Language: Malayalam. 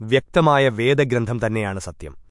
വ്യക്തമായ വേദഗ്രന്ഥം തന്നെയാണ് സത്യം